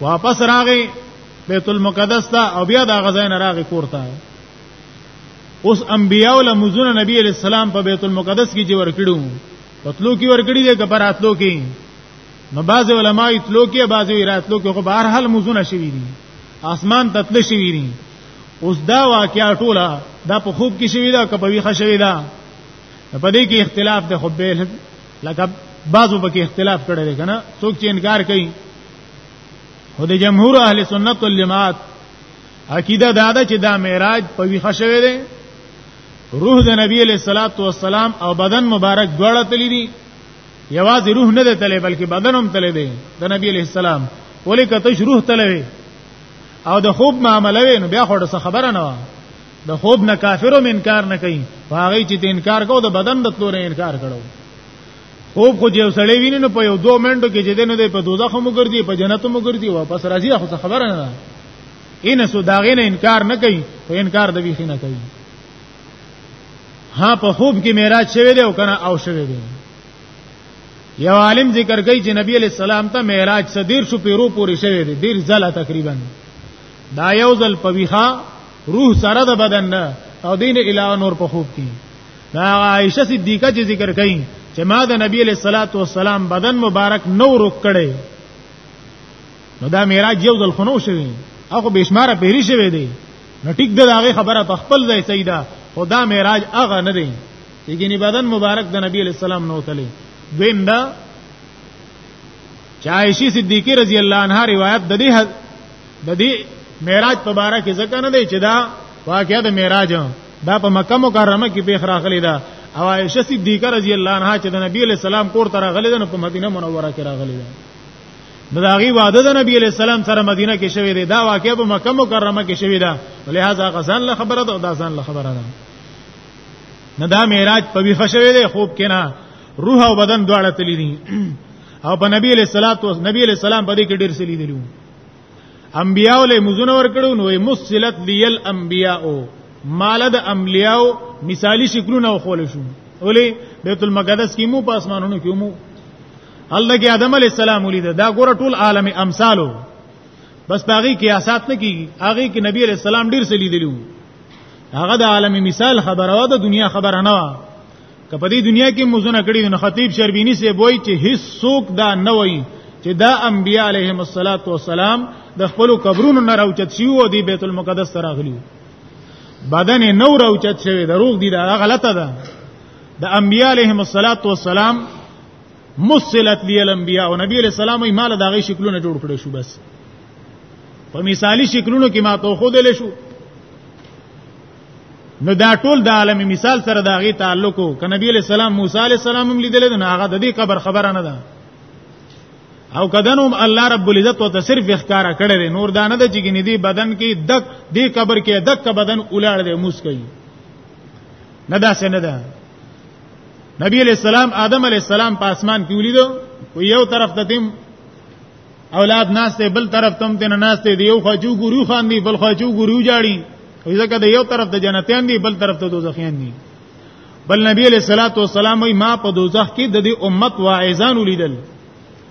واپس راغی بیت المقدس ته او بیا دا غزاین راغی کوړتا اوس انبیاء له مزونه نبی علیہ السلام په بیت المقدس کې چې ور کړو پتلو کې ورګړي دې کبر اتلو کې نو بعض علما اتلو کې بعض راتلو کې خو بهر حل موزونه شوی دي اسمان تتل شوی دي اوس دا واقعیا ټوله دا په خوب کې شوی دا کبوي خشوي دا په دې کې اختلاف د خو به لکه بعضو پکې اختلاف کړی دی کنه څوک چې انکار کوي خو د جمهور اهل سنت والجماعت عقیده دا ده چې دا معراج په ویخه شوی دی روح د نبی علیہ الصلات والسلام او بدن مبارک دواړه تللی دي یوازې روح نه تللی بلکې بدن هم تللی دی د نبی علیہ السلام ولې کته روح تللی او د خوب معاملې نو بیا خو څه خبره نه و د خوب نه کافرو انکار نه کوي هغه چې د انکار کو د بدن د تلور انکار کړو خوب خو یو سړی ویني نو په یو دوه منټو کې چې دنه په دوزخ مو ګرځي په جنت مو ګرځي واپس راځي خو خبره نه ان سو داغه نه انکار نه کوي خو انکار د ویخ نه کوي ها په خوب کې معراج شوی دی او کنه او شوی دی یو عالم ذکر کوي چې نبی علی السلام ته معراج څه دیر شو پیرو پوری شوی دی دیر زله تقریبا دا یو ځل په ویخه روح سره د بدن نه او دین علاوه نور په خوب کې دا عائشه صدیقہ چې ذکر کړي چې ما د نبی له صلوات و سلام بدن مبارک نو روک کړي نو دا معراج یو ځل خنو شوی هغه بشمار پیری شوی دی نو ټیک د هغه خبره په خپل ځای صحیح ده خدا معراج هغه نه دی چې ګنی بدن مبارک د نبی علیہ السلام نو تللی دویم دا چې عائشہ صدیقہ رضی الله عنها روایت د دې د دې معراج په اړه کې ځکه نه دی چې دا واقعیا د معراج دا په مکه مکرمه کې پیښ راغلی دا او عائشہ صدیقہ رضی الله عنها چې د نبی علیہ السلام کور ته راغلی ده نو په مدینه منوره کې راغلی ده نو دا غي وعده د نبی علی السلام سره مدینه کې شوې ده دا واقعیا په مکه مکرمه کې شوې ده لہذا غزان له خبره ده او دا ځان له خبره ده نه دا معراج په ویخه شوې ده خوب کې نه روح او بدن دواړه تللی دي او په نبی علیہ الصلوۃ والسلام نبی علیہ السلام په دې کې ډېر سلی دیلو انبیاء له مزونه ور کړو نو مسلت لیل انبیاء مالد انبیاء مثالی شکلونه خول شو ولی بیت المقدس کې مو په اسمانونو کې مو الله کې آدم علی السلام ولید دا ګور ټول عالم امثالو بس باغی کې اسات نه کیږي هغه کې نبی علی السلام ډیر څه لیدلو هغه د عالم مثال خبره او د دنیا خبره نه که په دې دنیا کې موزونه کړی نو خطیب شربینی سه وای چې هیڅ څوک دا نه وای چې دا انبیاء علیهم الصلاۃ والسلام د خپل قبرونو نه راوچت شي او دی بیت المقدس ته راغلی بدن نو راوچت شوی دروغ دی دا غلطه ده د انبیاء علیهم الصلاۃ والسلام مسلت لی الانبیاء او نبی علیہ السلام یې مال دغه شکلونه جوړ کړی شو بس په مثالی شکلونو کې ما تو خود له شو نو دا ټول د عالم مثال سره دا غي تعلق وو ک نبی علیہ السلام موسی علیہ السلام هم لیدل نه هغه د دې قبر خبره نه ده او کدنوم الله رب العزت او تصرف اخکارا کړی نور دا نه د چګنی دی بدن کې دک دی قبر کې دک بدن اولاړ دی موس کوي نه دا څه نه ده نبی علیہ السلام آدم علیہ السلام په اسمان کې ولیدو و یو طرف ته تیم اولاد ناشته بل طرف تم ته ناشته دی یو خجو ګورو خان دی بل خجو ګورو جاړي ځکه د یو طرف ته جنتیان دي بل طرف ته دوزخیان دي بل نبی علیہ الصلوۃ والسلام ما په دوزخ کې د دې امت واعظان ولیدل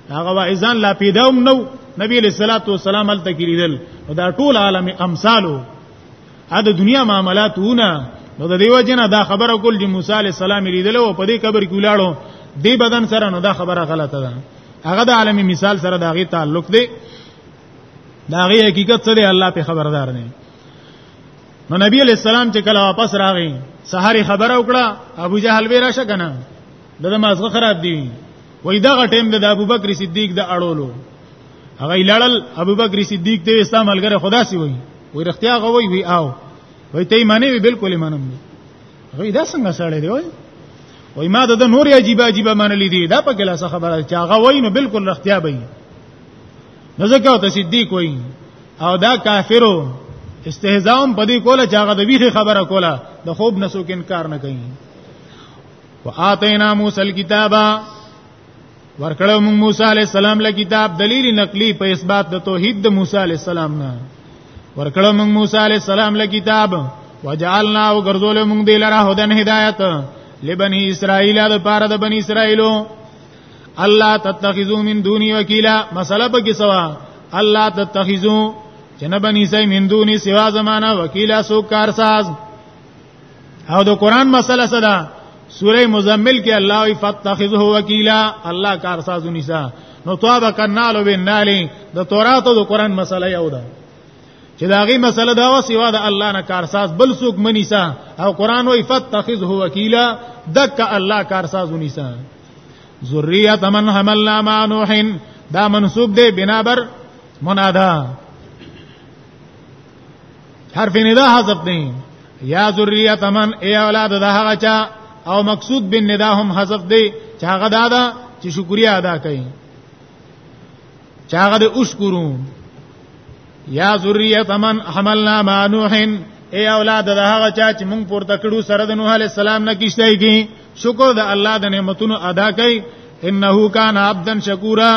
هغه واعظان لا پیداوم نو نبی علیہ الصلوۃ والسلام ال تکلیدل دا ټول عالم امثالو ا د دنیا معاملاتونه نو د دیو جنا دا خبره کول چې موسی علی السلام لیدل او په دې قبر کې ولاړو دی بدن سره نو دا خبره غلطه ده هغه د عالمي مثال سره دا غي تعلق دی دا غي حقیقت سره الله په خبردار نه نو نبی علی السلام چې کله واپس راغی سحری خبره وکړه ابو جهل به راشه کنه دغه مازغه خراب دی وای دا غټیم د ابو بکر صدیق د اړولو هغه لړل ابوبکر صدیق ته اسلام الګره خدا سی وای وی رختیا غوي وی آو وی ته معنی وی بالکل منم هغه دا څنګه سره دی وای وای ما د نور عجیب عجیب منلې دي دا په کله څه خبره چې هغه وای نو بالکل رختیا به نه ځکه ته صدیق وای او دا کافرو استهزاءم پدې کوله چې هغه د ویخه خبره کوله د خوب نسو کې انکار نه کوي وآتینا موسی الکتابا ورکړو موږ موسی علی السلام له کتاب دلیل نقلی په اثبات د توحید د موسی علی السلام نه ورکړو موږ موسی علی السلام له کتاب وجعلنا وغرذول موږ دی لره هدن هدایت لبنی اسرائیل د پاره د بنی اسرائیلو الله تتخذو من دونی وکیلا مسله په کې سوا الله تتخذو جنبنی سای من دونی سوا زمانہ وکیلا سو کارساز او د قران مسله صدا سوره مزمل کې الله وی فتخذه وکیلا الله کار سازو نسا نو توابه کنالو بنالی د تورات او د قران مسله یو ده چې دا غي مسله دا و سیوا د الله نه کارساز بل څوک منیسا او قران وی فتخذه وکیلا دک الله کارساز ونیسا ذریه من حملنا مع نوح دا منسوب دی بنابر منادا حرف ندا حذف دی یا ذریه من ای اولاد د هغه چا او مقصود بن ندا هم حذف دی چې هغه دا ده چې شکریا ادا کړي چې هغه د اشکرو یا ذریه من حملنا ما نوح ای اولاد د هغه چا چې مونږ پورته کړو سره د نوح علی السلام نه کیشته کی شکر د الله د نعمتونو ادا کړي انه کان عبدا شکورا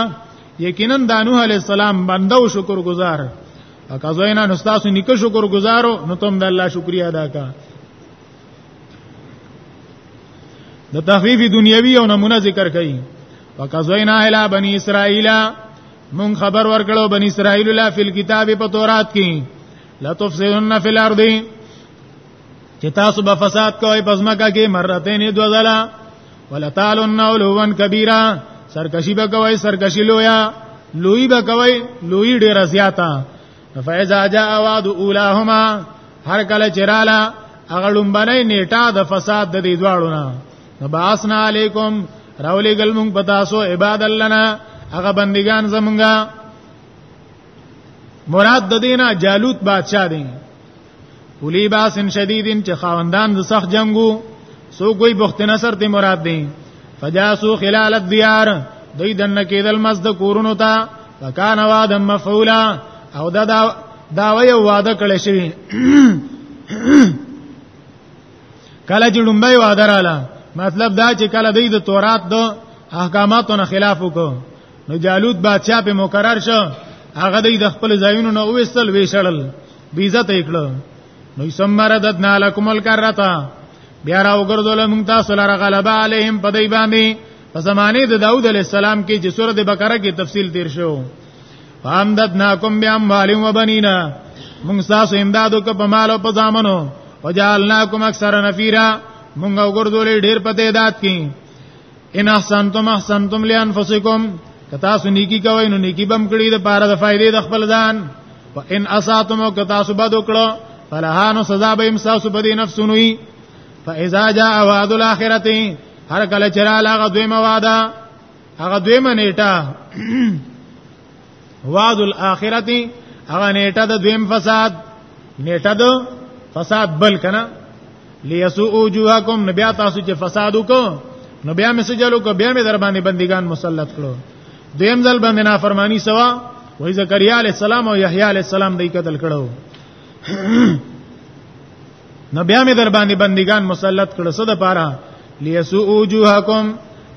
یقینا د نوح علی السلام بنده او شکر گزار اکا زینا نو تاسو نیکه شکر گزارو نو تم د الله شکریا ادا کا د تخفیف دنیوي او نمونه ذکر کړي وکزوینا الی بنی اسرائیل مون خبر ورکړو بنی اسرائیل لا فی الكتاب په تورات کې لا تفسدن فی الارض چې تاسو به فساد کوئ پس مکه کې مرتين دو ځلا ولتالن علوان کبیره سرکشی به کوي سرکشی لویا لوی به کوي لوی ډیر زیاته فاذا جاء وعد اولاهما هر کله چراله هغه لومبنه نیټه د فساد د دې دواړو نه نباسنا علیکم راولی گل مونگ پتاسو عباد اللنا اغا بندگان زمونگا مراد د دینه جالوت بادشاہ دی اولی باسن شدیدین چې خاوندان د سخت جنگو سو کوئی بخت نصر ته مراد دي فجاسو خلال الديار دوی دنه کېدل مزد کورونو ته وکان وعد مفعولا او دا دا دا وی وعده کړی شوی کله چې لومبای وعده رااله مطلب دا چې کله دوی د تورات د احکاماتو نه خلاف وکړو نو جالوت بادشاہ په مقرر شو هغه د خپل ځایونو نه وېستل وېشړل بی عزت کړو نو ثم رددنا لكم الكرتا بیا را وګرځول موږ تاسو لپاره غلبه علیهم په دای باندې په زمانه د داوود علی السلام کې چې سورته بقره کې تفصیل تیر شو فامددناکم باموال و بنینا موږ تاسو امداد وکړو په مال او په ځامنو وجعلناکم اکثر نفیرا موږ وګرځولې ډیر په تعداد کې ان احسنتم احسنتم لانفسکم کتا سو نیکی کوي نو نیکی بم کړی د پاره د فائدې د خپل ځان و ان اساتم کتا سو بد وکړو فلهانو سزا به امساس په دې نفسونو وي فاذا جاء وعد الاخرته هر کله چې را لاغه دویمه وعده هغه دویمه نیټه وعد الاخرته هغه نیټه د دویم فساد نیټه د فساد بل کنه لیسو وجوهکم نبی تاسو چې فساد وکړو نو بیا مې سجلو کو بیا مې در باندې بندگان مسلط کړو دویم ځل باندې نافرمانی سوا وای زکریا علی السلام او یحیی علی السلام دې قتل کړو نو بیا مې در باندې بندگان مسلط کړو صد پاره لیسو وجوهکم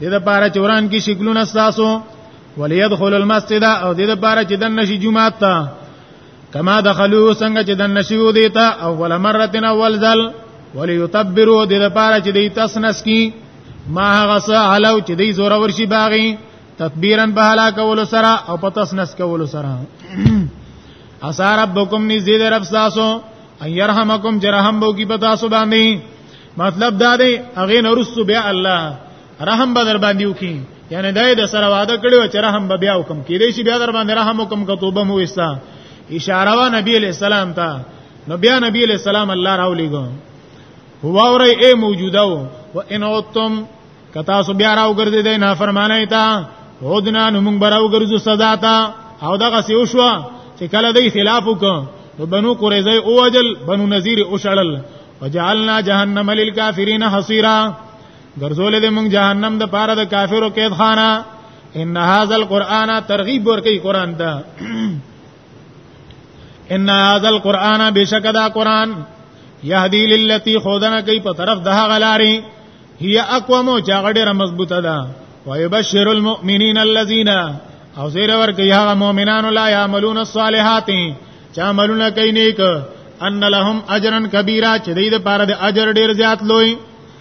دې د پاره چوران کې شکلونه تاسو وليدخل المسجد او دې لپاره چې دن نشي جمعه ته کما دخلوا څنګه چې دن نشي و دیتا اول مره اول ذل وليتبروا دې لپاره چې دې تسنس کی ما هغه سه علو چې دې زور ورشي باغی تکبیرن په هلا کول سره او په تسنس کول سره اسا ربکم نزيد رب تاسو ان يرحمکم جرحم بو کی پتا سو باندې مطلب دا دی اغه نورس بیا الله رحم به در باندې وکي یعنی دای د سره وعده کړو چې رحم به بیا وکم کېدې شي بیا در باندې رحم وکم کتوبه مو وستا اشاره وا نبی علیہ السلام ته نو بیا نبی علیہ السلام الله راولېګو هو اورې اے موجوده و ان اوتم کتا سو بیا راو ګرځې دې نه فرمانه تا هودنا نو موږ براو ګرځو صدا تا او دغه سی وشو چې کله دې خلاف وکړو نو بنو قریظه اوجل بنو نذیر اوشړل وجعلنا جهنم للکافرین حصیرا ګرځول دې مونږ جهنم د پاره د کافرو قید خانه ان هاذا القرآن ترغیب ورکی قران ته ان هاذا القرآن بشک دا قران يهدي للتي خودنه کوي په طرف ده غلاري هي اقوم چې غډه مضبوطه ده ويبشر المؤمنين الذين او زیر ور کوي هغه مؤمنانو لا يعملون الصالحات چې عملونه کوي نیک ان لهم اجرا کبیره چې دې لپاره د اجر ډیر زیات لوی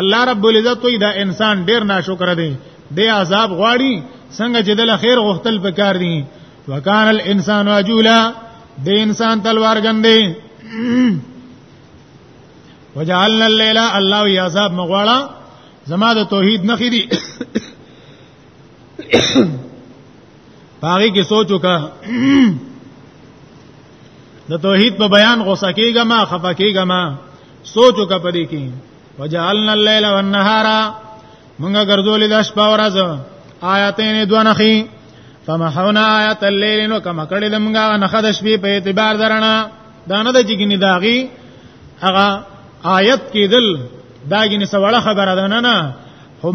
الله رب العزت وی دا انسان ډیر ناشکر دی دی عذاب غواړي څنګه چې د خیر غختل پکار دي وکانه الانسان عجولا د انسان تلوار ګندې وجعلنا الليل الله يا عذاب مغواړه زما د توحید نخې دي پاره کې سوچ وکړه د توحید په بیان غوسه کېګه ما خفه کېګه ما سوچ وکړه پدې کې وجعلنا الليل والنهار مونږه ګرځولې د شپه ورځ آیاتین دوه نخي فمحونا آیات الليل نو کما کړې د مونږه نخد شپې په اعتبار درنه دا نه د جګنی داغي هغه آیت کېدل دا جنې سوړه خبره ده نه نه خو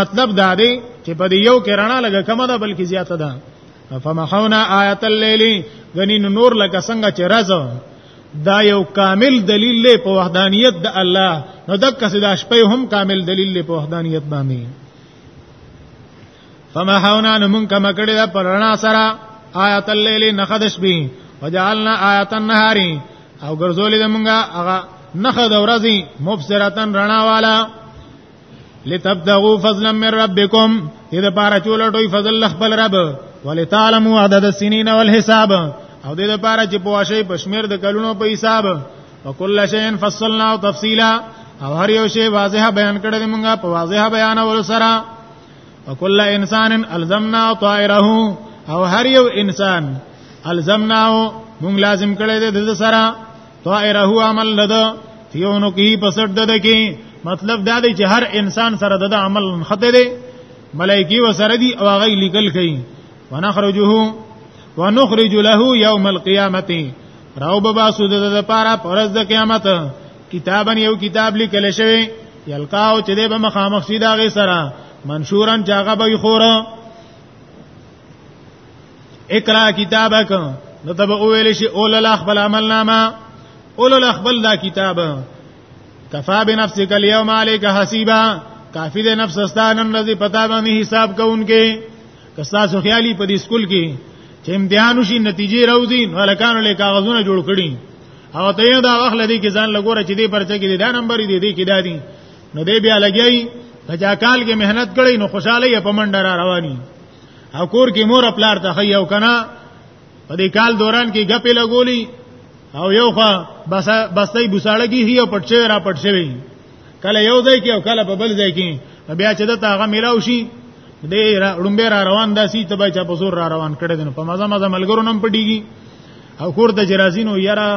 مطلب دا دی چې په دې یو کې رڼا لګه کمه ده بلکې زیاته ده فمحونا آیت اللیل غنی نور لکه څنګه چې راز دا یو کامل دلیل له په وحدانیت د الله نو دک څه د شپې هم کامل دلیل له په وحدانیت باندې فمحونا نمون کما کړی دا پرانا سره آیت اللیل نخدش بی وجعلنا آیت النهار او ګرځولې د مونږه هغه نخد ورځي مبصرتن رڼا والا لتبتغوا فضلا من ربکم دې لپاره چې ولټوي فضل خپل رب ولتعلموا عدد السنين والحساب او دې لپاره چې پوښي پښمیر د کلونو په حساب وکل شیء فصلنا تفصیلا او هر یو شی واضحه بیان کړی دی مونږه په واضحه بیان ول سره وکل انسان الزمنا طائره او هر یو انسان الزمنا مونږ لازم کړی دی د سره طائر هو عمل لدا فیونو کی پسټ دد کی مطلب دا دی چې هر انسان سره د عمل خطه دی ملائکی و سره دی او غی لیکل کئ ونخرجه ونخرج له یوم القیامت راو بابا سود د پاره پرز د قیامت کتابن یو کتاب لیکل شوی یلقاو چې د مخامخ سیدا غی سره منشورن چاغه به خورا اقرا کتابک نو تب اویل شي اول الاخبل عمل نامه اول الاخبل دا کتاب کفا بنفسک اليوم عليك حسيبا کافی دے نفس استانن رضی پتا باندې حساب کوونکې کستا سو خیالي په دې سکول کې چې امتحان وشي نتیجې راوځي نو لکانو له کاغذونه جوړ کړي او ته یو دا وخت لدی کې ځان لګوره چې دې پرچه کې دا نمبر دې دې کې دادي نو دې بیا لګیای په جاکال کې مهنت کړی نو خوشاله یې په منډه را رواني حکور کې مور خپلار ته خي او کنه په دې کال دوران کې غپې لګولي او یو خوا بس بسې بوساړه کې هي او پټشه را پټشه وي کله یو ځای کې او کله په بل ځای کې بیا چې دته هغه میلاو شي دې رومبه را روان داسي تبه چا په زور را روان کړي دنه په مزه مزه ملګرو نم پټيږي او کور د جرازینو یرا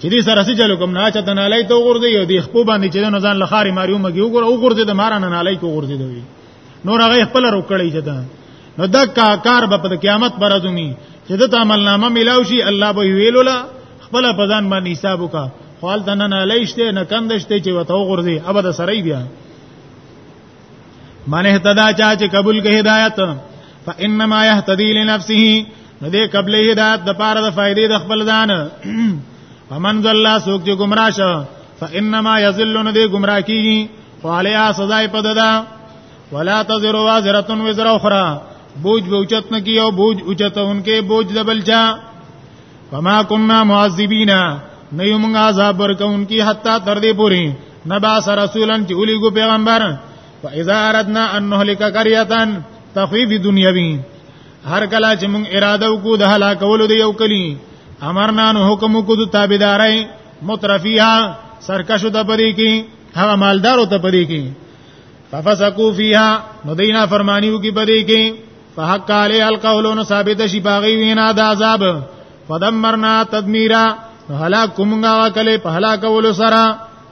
چې دې سره سې چلو کوم نه چاته نه لای ته وګورځي او دې خپل باندې چې نو ځان لخاري ماريو مګي وګور او وګورځي د مارانه نه لای کو وګورځي دوی نور هغه خپل روکړی چې دا نو دا کار به په قیامت پر ازمی چې د عمل نامه ملاو شي الله به ویلولا خپل په ځان باندې حساب وکا خپل د نن علیشته نه کندشته چې وته غورځي ابد سره بیا من اهتدى چا چې قبول کې هدایت فانما يهتدي لنفسه نو دې قبل هدایت د پاره د فائدې د خپل ځان فمن ذل سوق چې گمراه شه فانما یذلون دی گمراه کیږي فعلیا سزا پددا ولا تزر وازره وزر اخرى بوج بوچت نه کیو بوج اوچت انکه بوج دبلچا فما كنا معذبین نه یو موږ عذاب ورکونکي حتا تر دې پوري نبا سر رسولن چې اولی ګو پیغمبر فاذا اردنا ان نهلك قريه تخفيف دنیوي هر کله چې موږ اراده وکړو د هلاکولو د یو کلی امرنا نو حکم کو د تابعدارای مترفیها سرکشو ته پدې کې هغه مالدارو ته پدې کې ففسقوا فيها نو دینا فرمانیو کې پدې کې فحق علی القول نو ثابت شي باغی وینا د عذاب فدمرنا تدمیرا هلاک کومګه وکله په هلاک ول سره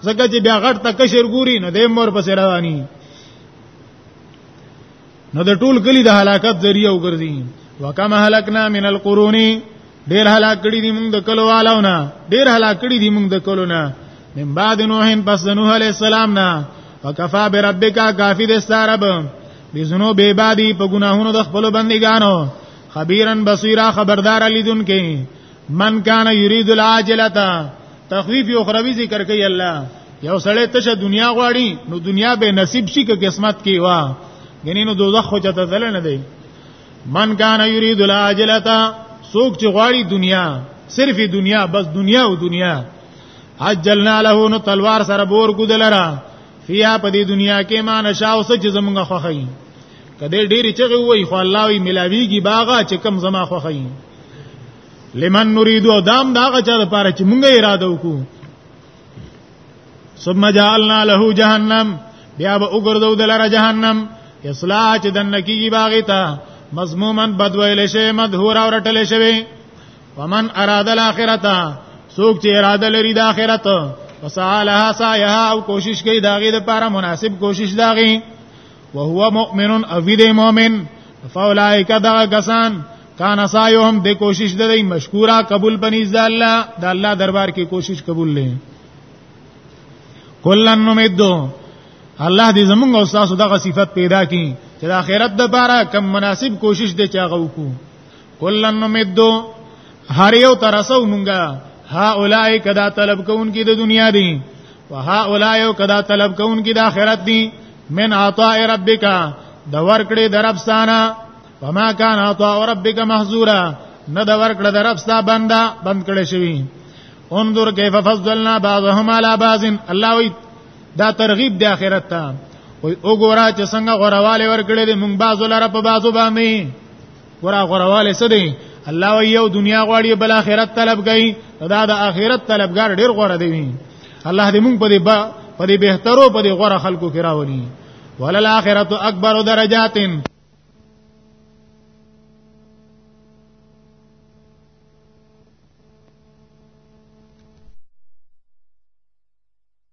زکه چې بیا غټ تک شرګوري نو د مور په سر رواني نو د ټول کلی د هلاکت ذریعہ وګرځي وکم هلکنا من القرون ډیر هلاک کړي دي موږ د کلو والاونه ډیر هلاک کړي دي موږ د کلو نه من بعد نوح پس نوح علی السلام نه وکفا بربک کافی د ستارب بزنو به بادی په ګناهونو د خپل بندګانو خبيرن بصیرا خبردار لیدون کې من کان یرید العاجلتا تخفیف اخروی ذکر کوي الله یو سړی تشه دنیا غواړي نو دنیا به نصیب شي که قسمت کې وا غنی نو دوزخ خو چته دل نه دی من کان یرید العاجلتا سوک چې غواړي دنیا صرف دنیا بس دنیا او دنیا عجلنا له نو تلوار سره بور کو دلرا فیا په دې دنیا کې ما نشا اوس چې زمونږ خوخی کده ډېری چغه وای خو الله وی ملاویږي باغه چې کم زما خوخی لمن نريد او دام دا هغه چا لپاره چې مونږه اراده وکړو ثم جعلنا له جهنم بیا به وګرځو دلاره جهنم اصلاح چې دنه کیږي باغی ته مضمومن بدویل شي مدهور او رټل شي ومن اراد الاخرته سوک چې اراده لري د اخرت وسعالها سعيها او کوشش کوي داغه د لپاره مناسب کوشش داغي وهو مؤمن او دې مؤمن فاولائک دا کسان کان سایهم د کوشش د دی مشکورا قبول بنی ز الله د الله دربار کې کوشش قبول لې کلن نمدو الله دې زمونږ او تاسو دغه صفت پیدا کړي چې د آخرت د لپاره کم مناسب کوشش دې چاغو کو کلن نمدو هر یو ترسو مونږه ها اولای کدا طلب کون کی د دنیا دی وها اولای کدا طلب کون کی د آخرت دی من عطاء ربک د ورکړې د رب سانا وما کان عطاء ربک محذورا نه د ورکړې د رب ستا بندا بند کړي شوی انظر کیف فضلنا بعضهم علی بعض الله وی دا ترغیب د آخرت ته وګورا چې څنګه غورواله ورکړې دي مونږ بعضو لره په بعضو باندې ورا غرواله څه دی الله وی یو دنیا غواړي بل آخرت طلب کوي دا د آخرت طلبګار ډیر غوړه دی الله دې مونږ په دې با په دې بهترو په دې غوړه خلکو کې راولي ولل آخرت اکبر درجات